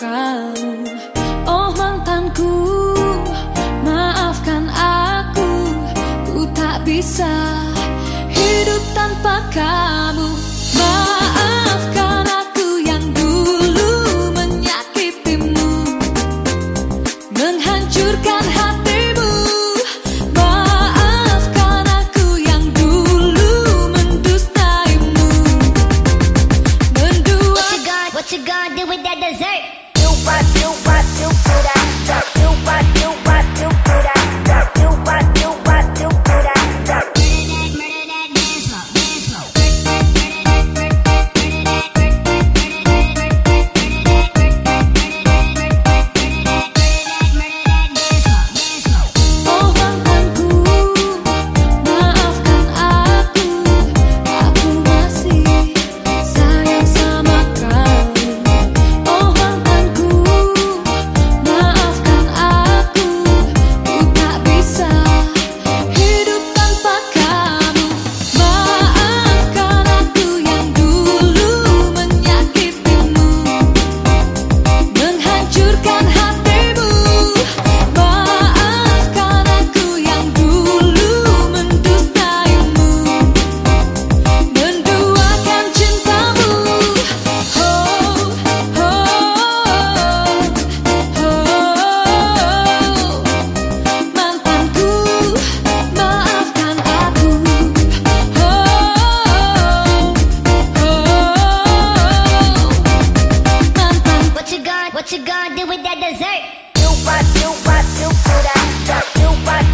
Oh mantanku. Maafkan aku Ku tak bisa Hidup tanpa kamu. Maafkan aku yang dulu Menyakitimu Menghancurkan hati. What you gonna do with that dessert? Do what, do what, do, do that, do what.